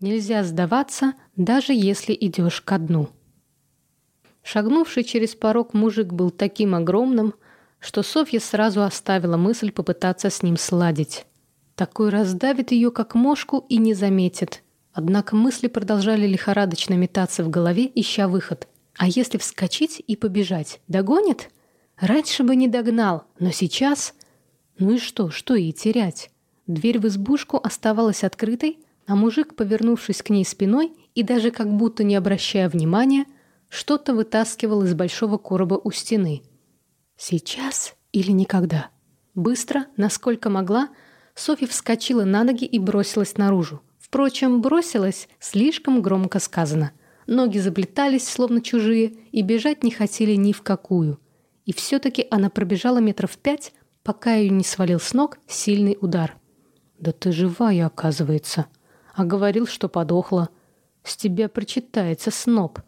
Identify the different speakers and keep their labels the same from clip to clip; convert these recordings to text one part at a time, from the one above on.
Speaker 1: Нельзя сдаваться, даже если идешь ко дну. Шагнувший через порог мужик был таким огромным, что Софья сразу оставила мысль попытаться с ним сладить. Такой раздавит ее, как мошку, и не заметит. Однако мысли продолжали лихорадочно метаться в голове, ища выход. А если вскочить и побежать, догонит? Раньше бы не догнал, но сейчас... Ну и что, что ей терять? Дверь в избушку оставалась открытой, а мужик, повернувшись к ней спиной и даже как будто не обращая внимания, что-то вытаскивал из большого короба у стены. Сейчас или никогда? Быстро, насколько могла, Софья вскочила на ноги и бросилась наружу. Впрочем, бросилась слишком громко сказано. Ноги заплетались, словно чужие, и бежать не хотели ни в какую. И все-таки она пробежала метров пять, пока ее не свалил с ног сильный удар. «Да ты живая, оказывается!» А говорил, что подохла. С тебя прочитается сноб.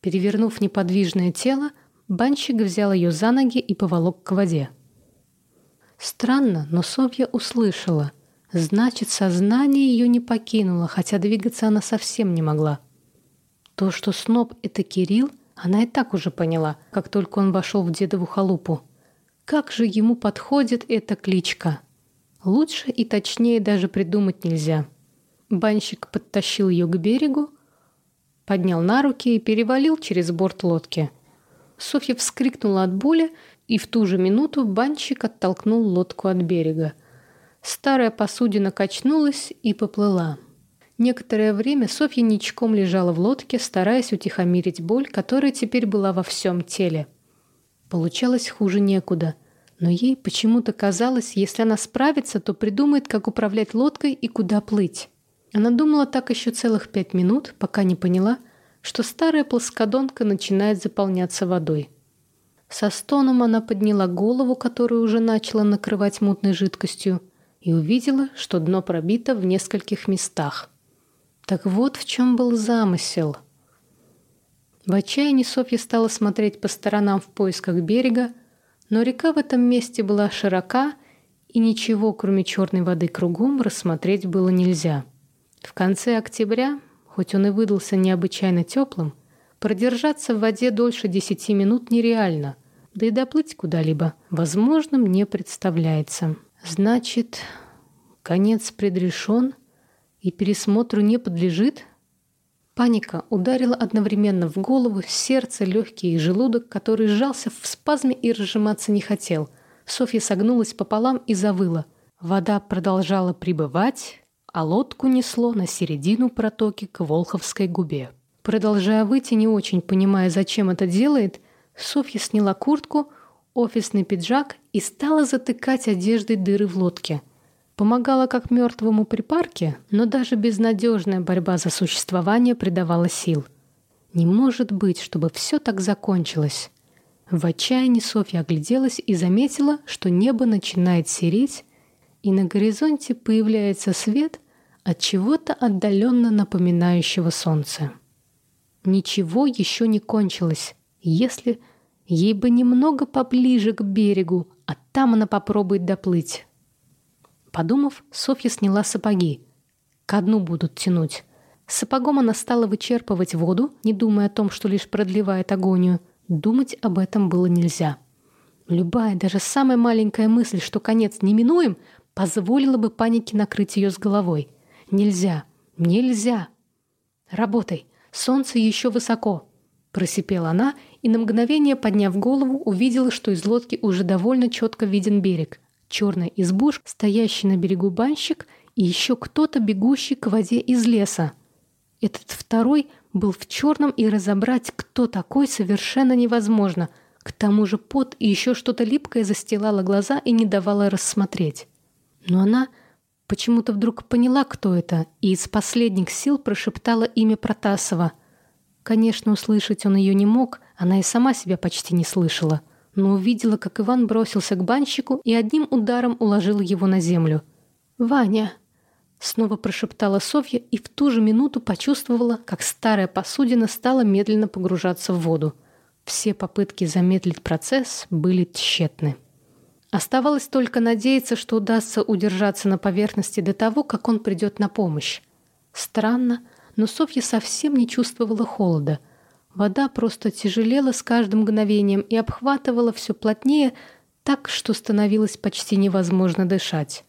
Speaker 1: Перевернув неподвижное тело, банщик взял ее за ноги и поволок к воде. Странно, но Софья услышала. Значит, сознание ее не покинуло, хотя двигаться она совсем не могла. То, что сноб — это Кирилл, она и так уже поняла, как только он вошел в дедову халупу. Как же ему подходит эта кличка? Лучше и точнее даже придумать нельзя. Банщик подтащил ее к берегу, поднял на руки и перевалил через борт лодки. Софья вскрикнула от боли, и в ту же минуту банщик оттолкнул лодку от берега. Старая посудина качнулась и поплыла. Некоторое время Софья ничком лежала в лодке, стараясь утихомирить боль, которая теперь была во всем теле. Получалось хуже некуда, но ей почему-то казалось, если она справится, то придумает, как управлять лодкой и куда плыть. Она думала так еще целых пять минут, пока не поняла, что старая плоскодонка начинает заполняться водой. Со стоном она подняла голову, которую уже начала накрывать мутной жидкостью, и увидела, что дно пробито в нескольких местах. Так вот в чем был замысел. В отчаянии Софья стала смотреть по сторонам в поисках берега, но река в этом месте была широка, и ничего, кроме черной воды кругом, рассмотреть было нельзя. В конце октября, хоть он и выдался необычайно теплым, продержаться в воде дольше десяти минут нереально, да и доплыть куда-либо возможным не представляется. Значит, конец предрешен и пересмотру не подлежит? Паника ударила одновременно в голову, сердце, легкие и желудок, который сжался в спазме и разжиматься не хотел. Софья согнулась пополам и завыла. Вода продолжала прибывать, а лодку несло на середину протоки к Волховской губе. Продолжая выйти, не очень понимая, зачем это делает, Софья сняла куртку, офисный пиджак и стала затыкать одеждой дыры в лодке. Помогала как мертвому при парке, но даже безнадежная борьба за существование придавала сил. Не может быть, чтобы все так закончилось. В отчаянии Софья огляделась и заметила, что небо начинает сереть, и на горизонте появляется свет от чего-то отдаленно напоминающего солнце. Ничего еще не кончилось, если ей бы немного поближе к берегу, а там она попробует доплыть. Подумав, Софья сняла сапоги. Ко дну будут тянуть. Сапогом она стала вычерпывать воду, не думая о том, что лишь продлевает агонию. Думать об этом было нельзя. Любая, даже самая маленькая мысль, что конец неминуем, позволила бы панике накрыть ее с головой. Нельзя, нельзя. Работай, солнце еще высоко. Просипела она и на мгновение, подняв голову, увидела, что из лодки уже довольно четко виден берег. Черная избушка, стоящий на берегу банщик и еще кто-то, бегущий к воде из леса. Этот второй был в черном, и разобрать, кто такой, совершенно невозможно. К тому же пот и еще что-то липкое застилало глаза и не давало рассмотреть. Но она почему-то вдруг поняла, кто это, и из последних сил прошептала имя Протасова. Конечно, услышать он ее не мог, она и сама себя почти не слышала, но увидела, как Иван бросился к банщику и одним ударом уложил его на землю. «Ваня!» Снова прошептала Софья и в ту же минуту почувствовала, как старая посудина стала медленно погружаться в воду. Все попытки замедлить процесс были тщетны. Оставалось только надеяться, что удастся удержаться на поверхности до того, как он придет на помощь. Странно, но Софья совсем не чувствовала холода. Вода просто тяжелела с каждым мгновением и обхватывала все плотнее, так, что становилось почти невозможно дышать.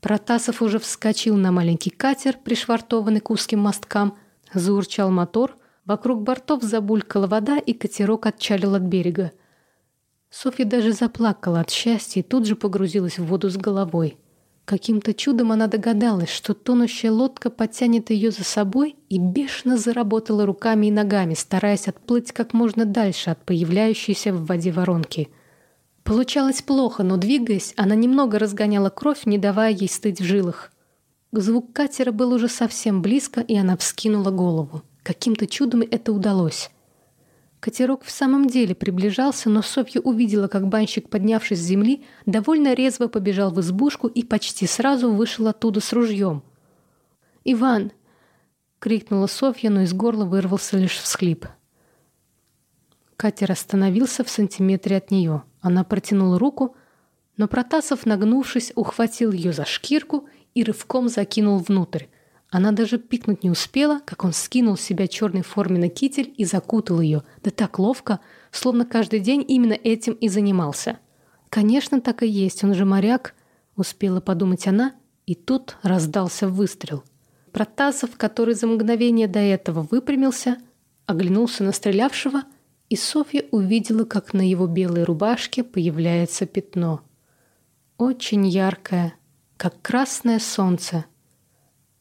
Speaker 1: Протасов уже вскочил на маленький катер, пришвартованный к узким мосткам. Заурчал мотор, вокруг бортов забулькала вода, и катерок отчалил от берега. Софья даже заплакала от счастья и тут же погрузилась в воду с головой. Каким-то чудом она догадалась, что тонущая лодка потянет ее за собой и бешено заработала руками и ногами, стараясь отплыть как можно дальше от появляющейся в воде воронки. Получалось плохо, но двигаясь, она немного разгоняла кровь, не давая ей стыть в жилах. Звук катера был уже совсем близко, и она вскинула голову. Каким-то чудом это удалось. Катерок в самом деле приближался, но Софья увидела, как банщик, поднявшись с земли, довольно резво побежал в избушку и почти сразу вышел оттуда с ружьем. «Иван!» — крикнула Софья, но из горла вырвался лишь всхлип. Катер остановился в сантиметре от нее. Она протянула руку, но Протасов, нагнувшись, ухватил ее за шкирку и рывком закинул внутрь. Она даже пикнуть не успела, как он скинул с себя черный форменный китель и закутал ее, да так ловко, словно каждый день именно этим и занимался. «Конечно, так и есть, он же моряк», — успела подумать она, и тут раздался выстрел. Протасов, который за мгновение до этого выпрямился, оглянулся на стрелявшего, и Софья увидела, как на его белой рубашке появляется пятно. Очень яркое, как красное солнце —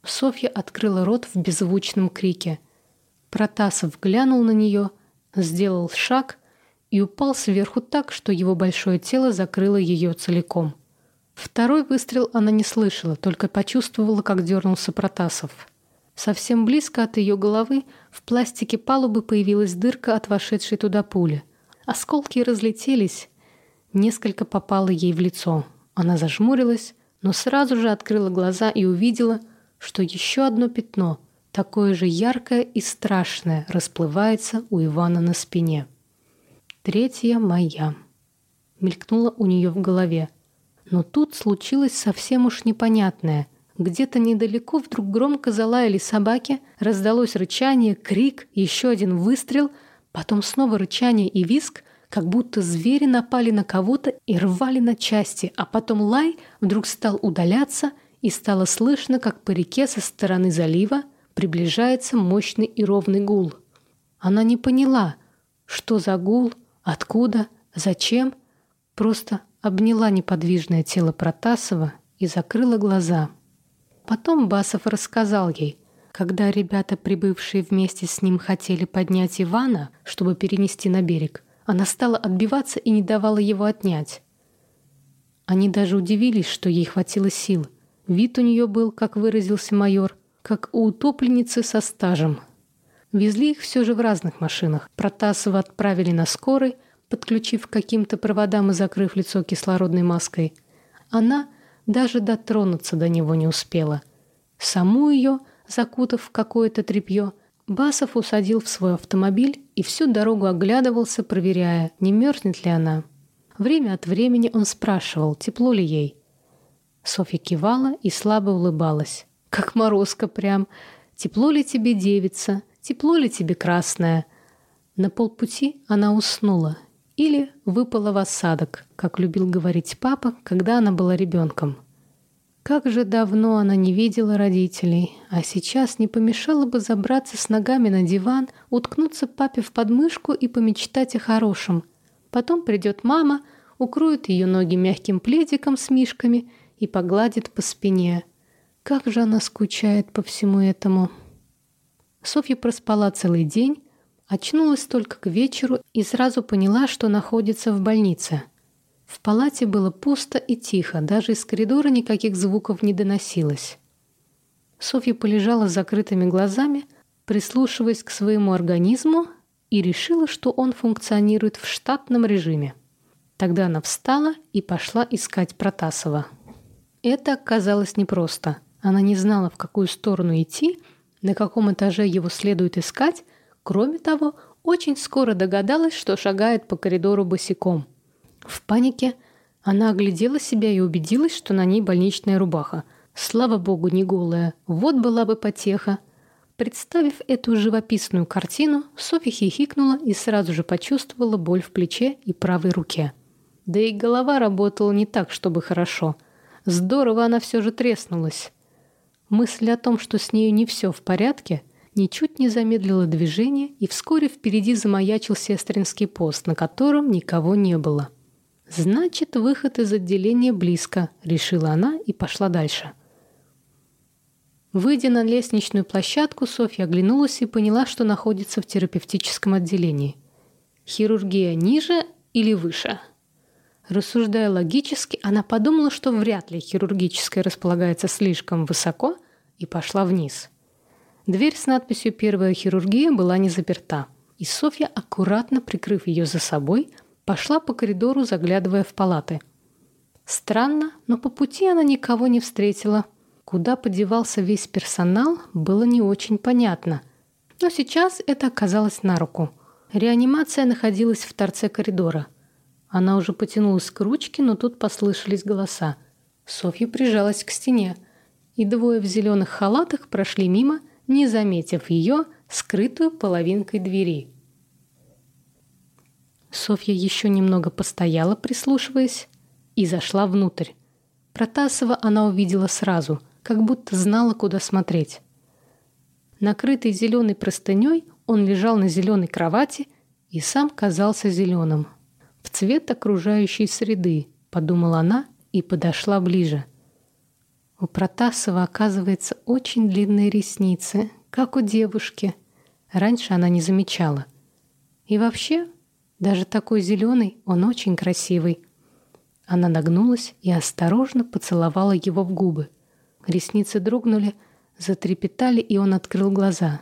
Speaker 1: Софья открыла рот в беззвучном крике. Протасов глянул на нее, сделал шаг и упал сверху так, что его большое тело закрыло ее целиком. Второй выстрел она не слышала, только почувствовала, как дернулся Протасов. Совсем близко от ее головы в пластике палубы появилась дырка от вошедшей туда пули. Осколки разлетелись, несколько попало ей в лицо. Она зажмурилась, но сразу же открыла глаза и увидела — что еще одно пятно, такое же яркое и страшное, расплывается у Ивана на спине. «Третья моя», — мелькнула у нее в голове. Но тут случилось совсем уж непонятное. Где-то недалеко вдруг громко залаяли собаки, раздалось рычание, крик, еще один выстрел, потом снова рычание и виск, как будто звери напали на кого-то и рвали на части, а потом лай вдруг стал удаляться — и стало слышно, как по реке со стороны залива приближается мощный и ровный гул. Она не поняла, что за гул, откуда, зачем, просто обняла неподвижное тело Протасова и закрыла глаза. Потом Басов рассказал ей, когда ребята, прибывшие вместе с ним, хотели поднять Ивана, чтобы перенести на берег, она стала отбиваться и не давала его отнять. Они даже удивились, что ей хватило сил — Вид у нее был, как выразился майор, как у утопленницы со стажем. Везли их все же в разных машинах. Протасова отправили на скорой, подключив к каким-то проводам и закрыв лицо кислородной маской. Она даже дотронуться до него не успела. Саму ее, закутав в какое-то тряпье, Басов усадил в свой автомобиль и всю дорогу оглядывался, проверяя, не мерзнет ли она. Время от времени он спрашивал, тепло ли ей. Софья кивала и слабо улыбалась. «Как морозка прям. Тепло ли тебе, девица? Тепло ли тебе, красная?» На полпути она уснула или выпала в осадок, как любил говорить папа, когда она была ребенком. Как же давно она не видела родителей, а сейчас не помешало бы забраться с ногами на диван, уткнуться папе в подмышку и помечтать о хорошем. Потом придет мама, укроет ее ноги мягким пледиком с мишками – и погладит по спине. Как же она скучает по всему этому. Софья проспала целый день, очнулась только к вечеру и сразу поняла, что находится в больнице. В палате было пусто и тихо, даже из коридора никаких звуков не доносилось. Софья полежала с закрытыми глазами, прислушиваясь к своему организму и решила, что он функционирует в штатном режиме. Тогда она встала и пошла искать Протасова. Это оказалось непросто. Она не знала, в какую сторону идти, на каком этаже его следует искать. Кроме того, очень скоро догадалась, что шагает по коридору босиком. В панике она оглядела себя и убедилась, что на ней больничная рубаха. Слава богу, не голая. Вот была бы потеха. Представив эту живописную картину, Софья хихикнула и сразу же почувствовала боль в плече и правой руке. Да и голова работала не так, чтобы хорошо. Здорово она все же треснулась. Мысль о том, что с нею не все в порядке, ничуть не замедлила движение, и вскоре впереди замаячил сестринский пост, на котором никого не было. «Значит, выход из отделения близко», — решила она и пошла дальше. Выйдя на лестничную площадку, Софья оглянулась и поняла, что находится в терапевтическом отделении. Хирургия ниже или выше? Рассуждая логически, она подумала, что вряд ли хирургическая располагается слишком высоко, и пошла вниз. Дверь с надписью «Первая хирургия» была не заперта, и Софья, аккуратно прикрыв ее за собой, пошла по коридору, заглядывая в палаты. Странно, но по пути она никого не встретила – Куда подевался весь персонал, было не очень понятно. Но сейчас это оказалось на руку. Реанимация находилась в торце коридора. Она уже потянулась к ручке, но тут послышались голоса. Софья прижалась к стене, и двое в зеленых халатах прошли мимо, не заметив ее, скрытую половинкой двери. Софья еще немного постояла, прислушиваясь, и зашла внутрь. Протасова она увидела сразу — как будто знала, куда смотреть. Накрытый зеленой простыней, он лежал на зеленой кровати и сам казался зеленым. В цвет окружающей среды, подумала она и подошла ближе. У Протасова, оказывается, очень длинные ресницы, как у девушки. Раньше она не замечала. И вообще, даже такой зеленый, он очень красивый. Она нагнулась и осторожно поцеловала его в губы. Ресницы дрогнули, затрепетали, и он открыл глаза.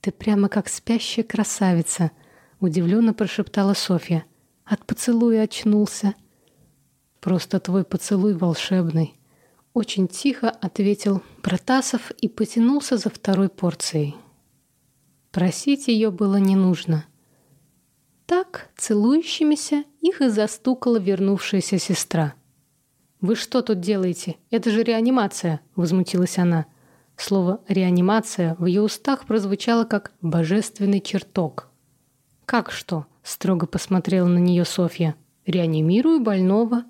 Speaker 1: «Ты прямо как спящая красавица», — удивленно прошептала Софья. «От поцелуя очнулся». «Просто твой поцелуй волшебный», — очень тихо ответил Протасов и потянулся за второй порцией. Просить ее было не нужно. Так, целующимися, их и застукала вернувшаяся сестра — «Вы что тут делаете? Это же реанимация!» — возмутилась она. Слово «реанимация» в ее устах прозвучало как «божественный чертог». «Как что?» — строго посмотрела на нее Софья. «Реанимирую больного».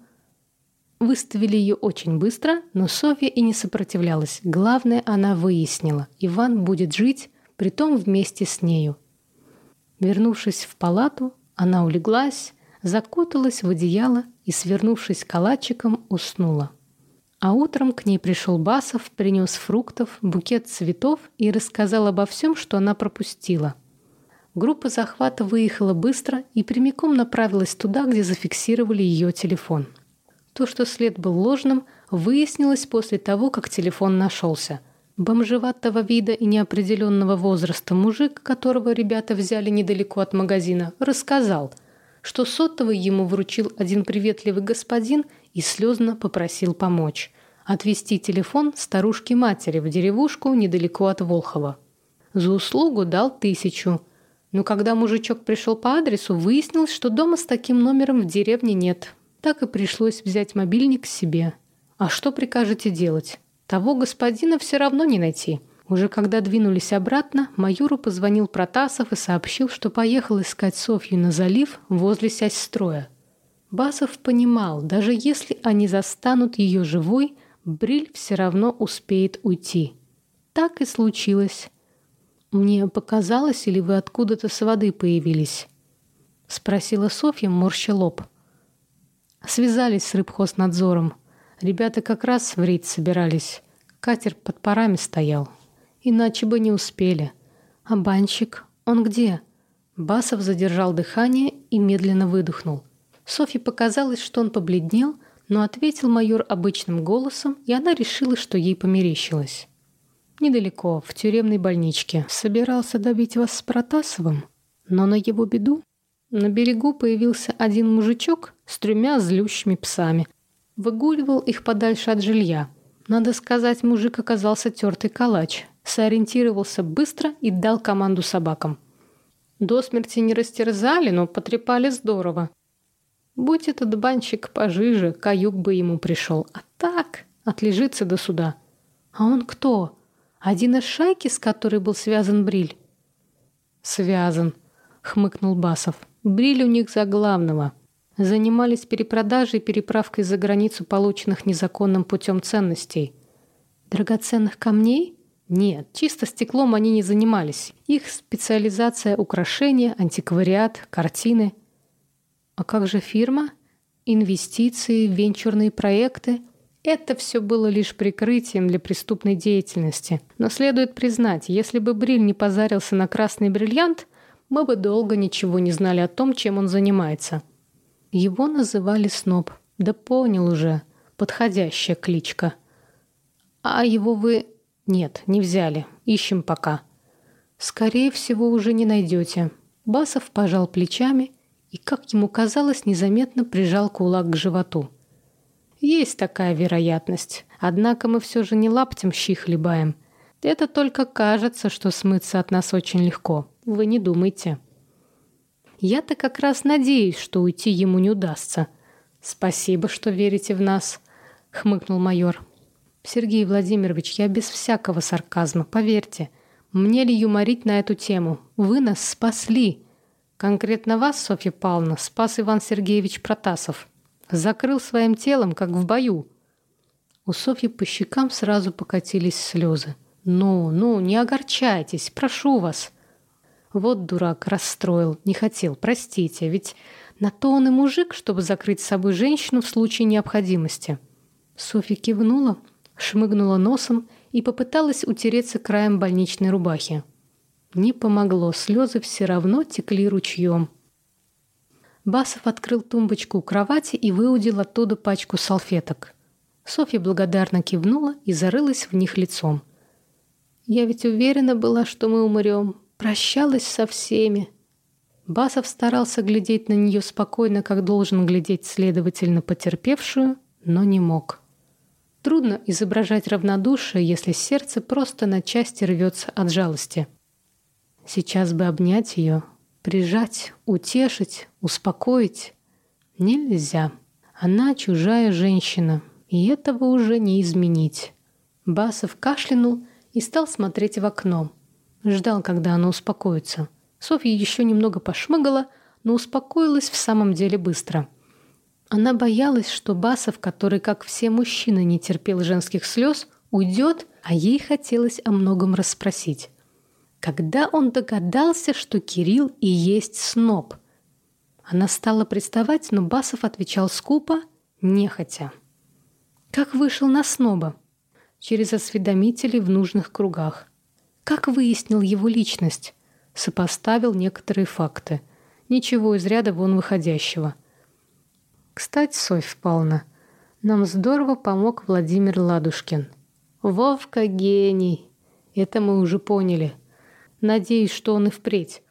Speaker 1: Выставили ее очень быстро, но Софья и не сопротивлялась. Главное, она выяснила. Иван будет жить, притом вместе с нею. Вернувшись в палату, она улеглась, закуталась в одеяло и, свернувшись калачиком, уснула. А утром к ней пришел Басов, принес фруктов, букет цветов и рассказал обо всем, что она пропустила. Группа захвата выехала быстро и прямиком направилась туда, где зафиксировали ее телефон. То, что след был ложным, выяснилось после того, как телефон нашелся. Бомжеватого вида и неопределенного возраста мужик, которого ребята взяли недалеко от магазина, рассказал – что сотовый ему вручил один приветливый господин и слезно попросил помочь. Отвезти телефон старушке-матери в деревушку недалеко от Волхова. За услугу дал тысячу. Но когда мужичок пришел по адресу, выяснилось, что дома с таким номером в деревне нет. Так и пришлось взять мобильник себе. А что прикажете делать? Того господина все равно не найти. Уже когда двинулись обратно, майору позвонил Протасов и сообщил, что поехал искать Софью на залив возле сясь-строя. Басов понимал, даже если они застанут ее живой, Бриль все равно успеет уйти. Так и случилось. «Мне показалось, или вы откуда-то с воды появились?» — спросила Софья, морща лоб. Связались с рыбхознадзором. Ребята как раз в рейд собирались. Катер под парами стоял. Иначе бы не успели. А банщик? Он где? Басов задержал дыхание и медленно выдохнул. Софье показалось, что он побледнел, но ответил майор обычным голосом, и она решила, что ей померещилось. «Недалеко, в тюремной больничке. Собирался добить вас с Протасовым, но на его беду на берегу появился один мужичок с тремя злющими псами. Выгуливал их подальше от жилья. Надо сказать, мужик оказался тертый калач сориентировался быстро и дал команду собакам. До смерти не растерзали, но потрепали здорово. Будь этот банщик пожиже, каюк бы ему пришел. А так, Отлежится до суда. А он кто? Один из шайки, с которой был связан Бриль? Связан, хмыкнул Басов. Бриль у них за главного. Занимались перепродажей и переправкой за границу полученных незаконным путем ценностей. Драгоценных камней? Нет, чисто стеклом они не занимались. Их специализация – украшения, антиквариат, картины. А как же фирма? Инвестиции, венчурные проекты – это все было лишь прикрытием для преступной деятельности. Но следует признать, если бы Бриль не позарился на красный бриллиант, мы бы долго ничего не знали о том, чем он занимается. Его называли Сноб. Да понял уже. Подходящая кличка. А его вы «Нет, не взяли. Ищем пока». «Скорее всего, уже не найдете». Басов пожал плечами и, как ему казалось, незаметно прижал кулак к животу. «Есть такая вероятность. Однако мы все же не лаптем щи хлебаем. Это только кажется, что смыться от нас очень легко. Вы не думайте». «Я-то как раз надеюсь, что уйти ему не удастся». «Спасибо, что верите в нас», — хмыкнул майор. Сергей Владимирович, я без всякого сарказма, поверьте. Мне ли юморить на эту тему? Вы нас спасли. Конкретно вас, Софья Павловна, спас Иван Сергеевич Протасов. Закрыл своим телом, как в бою. У Софьи по щекам сразу покатились слезы. «Ну, ну, не огорчайтесь, прошу вас». Вот дурак расстроил, не хотел, простите, ведь на то он и мужик, чтобы закрыть с собой женщину в случае необходимости. Софья кивнула, шмыгнула носом и попыталась утереться краем больничной рубахи. Не помогло, слезы все равно текли ручьем. Басов открыл тумбочку у кровати и выудил оттуда пачку салфеток. Софья благодарно кивнула и зарылась в них лицом. «Я ведь уверена была, что мы умрем. Прощалась со всеми». Басов старался глядеть на нее спокойно, как должен глядеть следователь на потерпевшую, но не мог. Трудно изображать равнодушие, если сердце просто на части рвется от жалости. Сейчас бы обнять ее, прижать, утешить, успокоить. Нельзя. Она чужая женщина, и этого уже не изменить. Басов кашлянул и стал смотреть в окно. Ждал, когда она успокоится. Софья еще немного пошмыгала, но успокоилась в самом деле быстро — она боялась, что Басов, который, как все мужчины, не терпел женских слез, уйдет, а ей хотелось о многом расспросить. Когда он догадался, что Кирилл и есть сноб? Она стала приставать, но Басов отвечал скупо, нехотя. Как вышел на сноба? Через осведомителей в нужных кругах. Как выяснил его личность? Сопоставил некоторые факты. Ничего из ряда вон выходящего. Кстати, Софья Павловна, нам здорово помог Владимир Ладушкин. Вовка гений. Это мы уже поняли. Надеюсь, что он и впредь.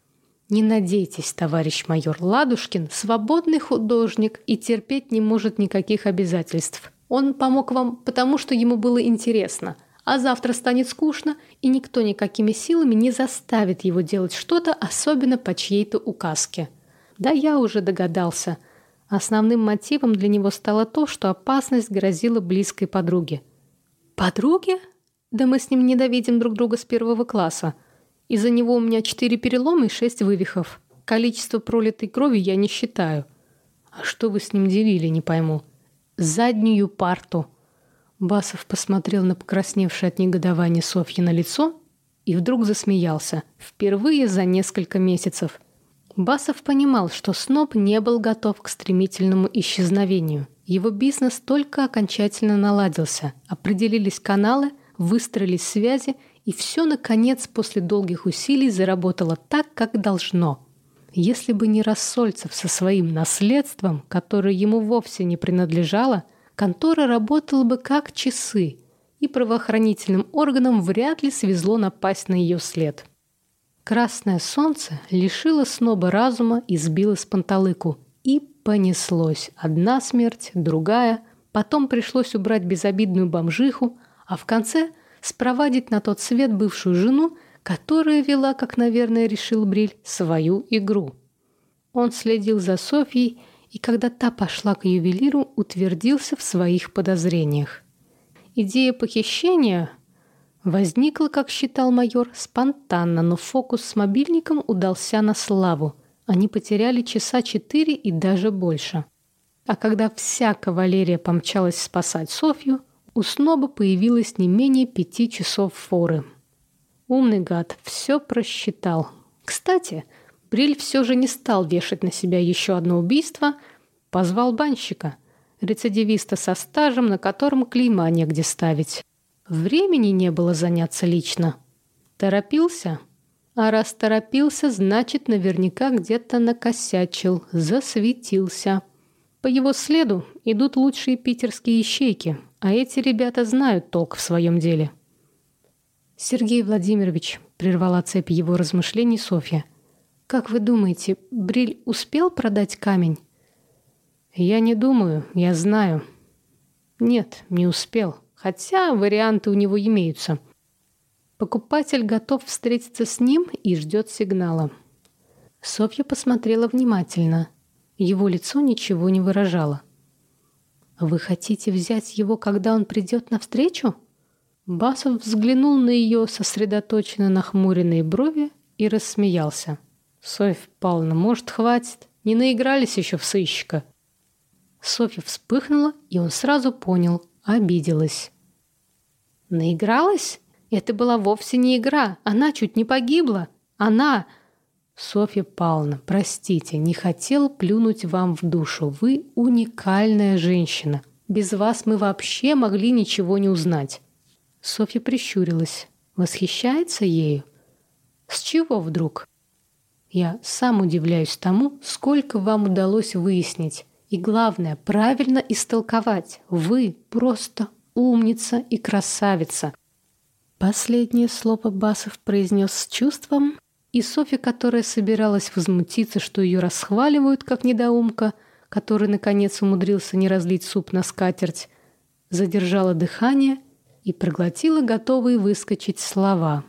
Speaker 1: Не надейтесь, товарищ майор. Ладушкин – свободный художник и терпеть не может никаких обязательств. Он помог вам, потому что ему было интересно. А завтра станет скучно, и никто никакими силами не заставит его делать что-то, особенно по чьей-то указке. Да я уже догадался – Основным мотивом для него стало то, что опасность грозила близкой подруге. «Подруге? Да мы с ним недовидим друг друга с первого класса. Из-за него у меня четыре перелома и шесть вывихов. Количество пролитой крови я не считаю. А что вы с ним делили, не пойму. Заднюю парту». Басов посмотрел на покрасневшее от негодования Софьи на лицо и вдруг засмеялся. Впервые за несколько месяцев – Басов понимал, что Сноб не был готов к стремительному исчезновению. Его бизнес только окончательно наладился, определились каналы, выстроились связи, и все, наконец, после долгих усилий заработало так, как должно. Если бы не Рассольцев со своим наследством, которое ему вовсе не принадлежало, контора работала бы как часы, и правоохранительным органам вряд ли свезло напасть на ее след. Красное солнце лишило сноба разума и сбило с панталыку. И понеслось. Одна смерть, другая. Потом пришлось убрать безобидную бомжиху, а в конце спровадить на тот свет бывшую жену, которая вела, как, наверное, решил Бриль, свою игру. Он следил за Софьей, и когда та пошла к ювелиру, утвердился в своих подозрениях. Идея похищения возникла, как считал майор, спонтанно, но фокус с мобильником удался на славу. Они потеряли часа четыре и даже больше. А когда вся кавалерия помчалась спасать Софью, у Сноба появилось не менее пяти часов форы. Умный гад все просчитал. Кстати, Бриль все же не стал вешать на себя еще одно убийство, позвал банщика, рецидивиста со стажем, на котором клейма негде ставить. Времени не было заняться лично. Торопился? А раз торопился, значит, наверняка где-то накосячил, засветился. По его следу идут лучшие питерские ищейки, а эти ребята знают толк в своем деле. «Сергей Владимирович», — прервала цепь его размышлений Софья, «как вы думаете, Бриль успел продать камень?» «Я не думаю, я знаю». «Нет, не успел, хотя варианты у него имеются». Покупатель готов встретиться с ним и ждет сигнала. Софья посмотрела внимательно — его лицо ничего не выражало. «Вы хотите взять его, когда он придет навстречу?» Басов взглянул на ее сосредоточенно нахмуренные брови и рассмеялся. «Софья Павловна, может, хватит? Не наигрались еще в сыщика?» Софья вспыхнула, и он сразу понял, обиделась. «Наигралась? Это была вовсе не игра. Она чуть не погибла. Она...» Софья Павловна, простите, не хотел плюнуть вам в душу. Вы уникальная женщина. Без вас мы вообще могли ничего не узнать. Софья прищурилась. Восхищается ею? С чего вдруг? Я сам удивляюсь тому, сколько вам удалось выяснить. И главное, правильно истолковать. Вы просто умница и красавица. Последнее слово Басов произнес с чувством, и Софья, которая собиралась возмутиться, что ее расхваливают как недоумка, который, наконец, умудрился не разлить суп на скатерть, задержала дыхание и проглотила готовые выскочить слова.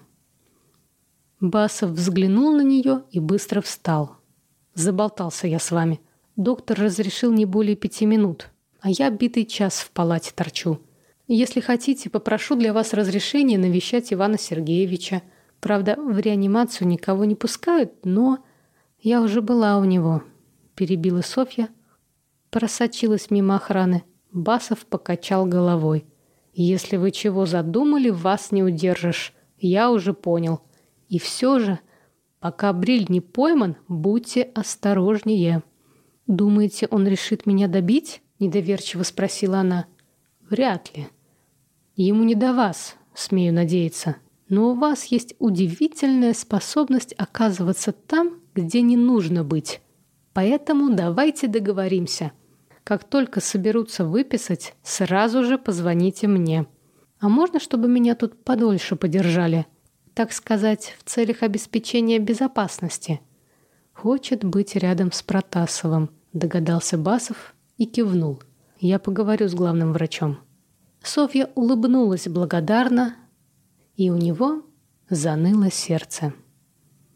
Speaker 1: Басов взглянул на нее и быстро встал. «Заболтался я с вами. Доктор разрешил не более пяти минут, а я битый час в палате торчу. Если хотите, попрошу для вас разрешения навещать Ивана Сергеевича. Правда, в реанимацию никого не пускают, но я уже была у него. Перебила Софья, просочилась мимо охраны. Басов покачал головой. Если вы чего задумали, вас не удержишь. Я уже понял. И все же, пока Бриль не пойман, будьте осторожнее. Думаете, он решит меня добить? Недоверчиво спросила она. Вряд ли. Ему не до вас, смею надеяться но у вас есть удивительная способность оказываться там, где не нужно быть. Поэтому давайте договоримся. Как только соберутся выписать, сразу же позвоните мне. А можно, чтобы меня тут подольше подержали? Так сказать, в целях обеспечения безопасности. Хочет быть рядом с Протасовым, догадался Басов и кивнул. Я поговорю с главным врачом. Софья улыбнулась благодарно, и у него заныло сердце.